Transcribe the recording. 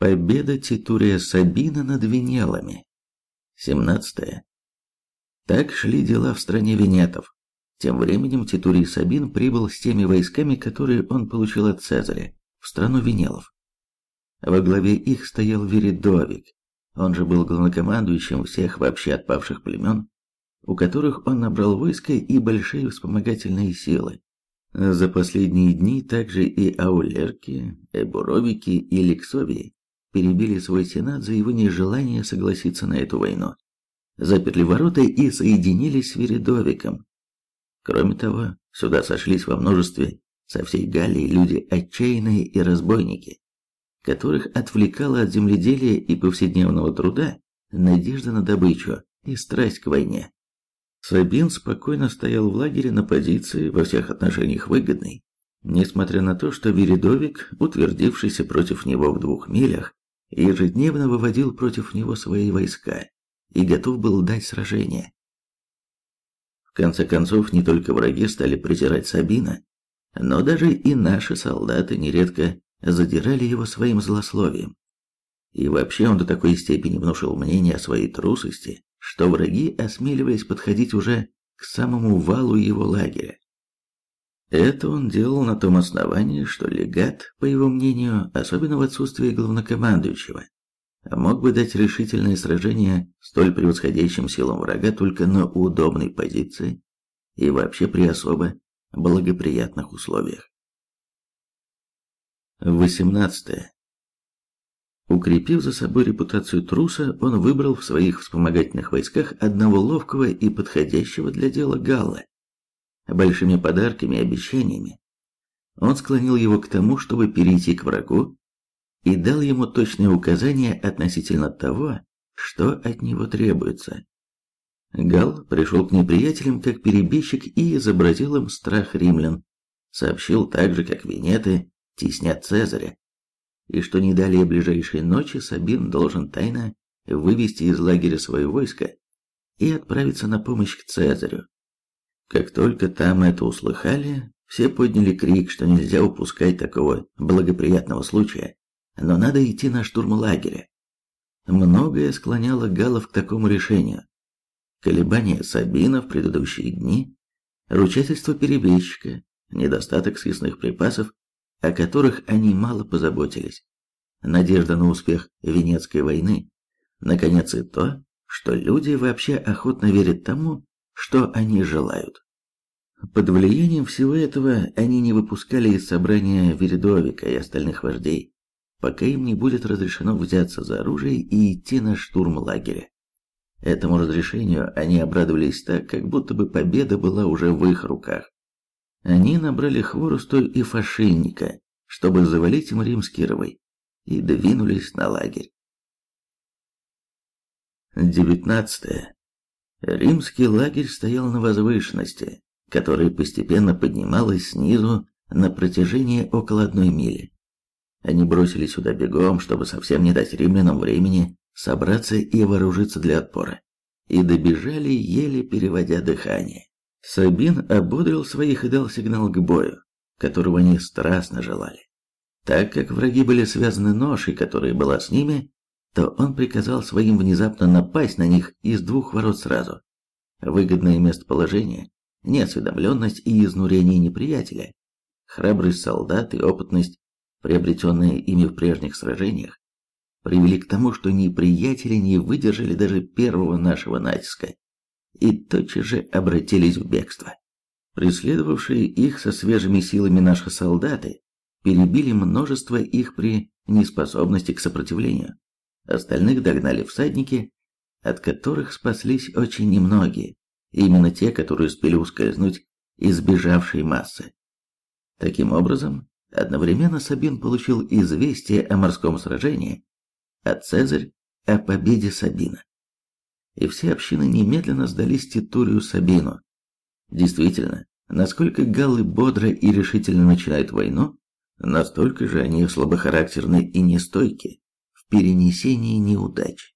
Победа Титурия Сабина над Венелами. 17. Так шли дела в стране венетов. Тем временем Титурий Сабин прибыл с теми войсками, которые он получил от Цезаря, в страну Венелов. Во главе их стоял Веридовик, он же был главнокомандующим всех вообще отпавших племен, у которых он набрал войско и большие вспомогательные силы. За последние дни также и аулерки, эбуровики и лексовии перебили свой сенат за его нежелание согласиться на эту войну, заперли ворота и соединились с Веридовиком. Кроме того, сюда сошлись во множестве со всей Галлии люди отчаянные и разбойники, которых отвлекала от земледелия и повседневного труда надежда на добычу и страсть к войне. Сабин спокойно стоял в лагере на позиции, во всех отношениях выгодной, несмотря на то, что Веридовик, утвердившийся против него в двух милях, ежедневно выводил против него свои войска и готов был дать сражение. В конце концов, не только враги стали презирать Сабина, но даже и наши солдаты нередко задирали его своим злословием. И вообще он до такой степени внушил мнение о своей трусости, что враги осмеливались подходить уже к самому валу его лагеря. Это он делал на том основании, что легат, по его мнению, особенно в отсутствии главнокомандующего, мог бы дать решительное сражение столь превосходящим силам врага только на удобной позиции и вообще при особо благоприятных условиях. 18. Укрепив за собой репутацию труса, он выбрал в своих вспомогательных войсках одного ловкого и подходящего для дела Галла. Большими подарками и обещаниями он склонил его к тому, чтобы перейти к врагу и дал ему точные указания относительно того, что от него требуется. Гал пришел к неприятелям как перебежчик и изобразил им страх римлян, сообщил также, как венеты теснят Цезаря, и что не далее ближайшей ночи Сабин должен тайно вывести из лагеря свое войско и отправиться на помощь к Цезарю. Как только там это услыхали, все подняли крик, что нельзя упускать такого благоприятного случая, но надо идти на штурм лагеря. Многое склоняло галов к такому решению. Колебания Сабина в предыдущие дни, ручательство перебежчика, недостаток съестных припасов о которых они мало позаботились. Надежда на успех Венецкой войны, наконец и то, что люди вообще охотно верят тому, что они желают. Под влиянием всего этого они не выпускали из собрания Веридовика и остальных вождей, пока им не будет разрешено взяться за оружие и идти на штурм лагеря. Этому разрешению они обрадовались так, как будто бы победа была уже в их руках. Они набрали хворосту и фашильника, чтобы завалить им римский рвы, и двинулись на лагерь. 19. Римский лагерь стоял на возвышенности, которая постепенно поднималась снизу на протяжении около одной мили. Они бросили сюда бегом, чтобы совсем не дать римлянам времени собраться и вооружиться для отпора, и добежали, еле переводя дыхание. Сабин ободрил своих и дал сигнал к бою, которого они страстно желали. Так как враги были связаны ношей, которая была с ними, то он приказал своим внезапно напасть на них из двух ворот сразу. Выгодное местоположение, неосведомленность и изнурение неприятеля, храбрость солдат и опытность, приобретенные ими в прежних сражениях, привели к тому, что неприятели не выдержали даже первого нашего натиска и тотчас же обратились в бегство. Преследовавшие их со свежими силами наши солдаты перебили множество их при неспособности к сопротивлению. Остальных догнали всадники, от которых спаслись очень немногие, именно те, которые успели ускользнуть из бежавшей массы. Таким образом, одновременно Сабин получил известие о морском сражении, а Цезарь о победе Сабина и все общины немедленно сдались Титурию Сабину. Действительно, насколько галлы бодро и решительно начинают войну, настолько же они слабохарактерны и нестойки перенесении неудач.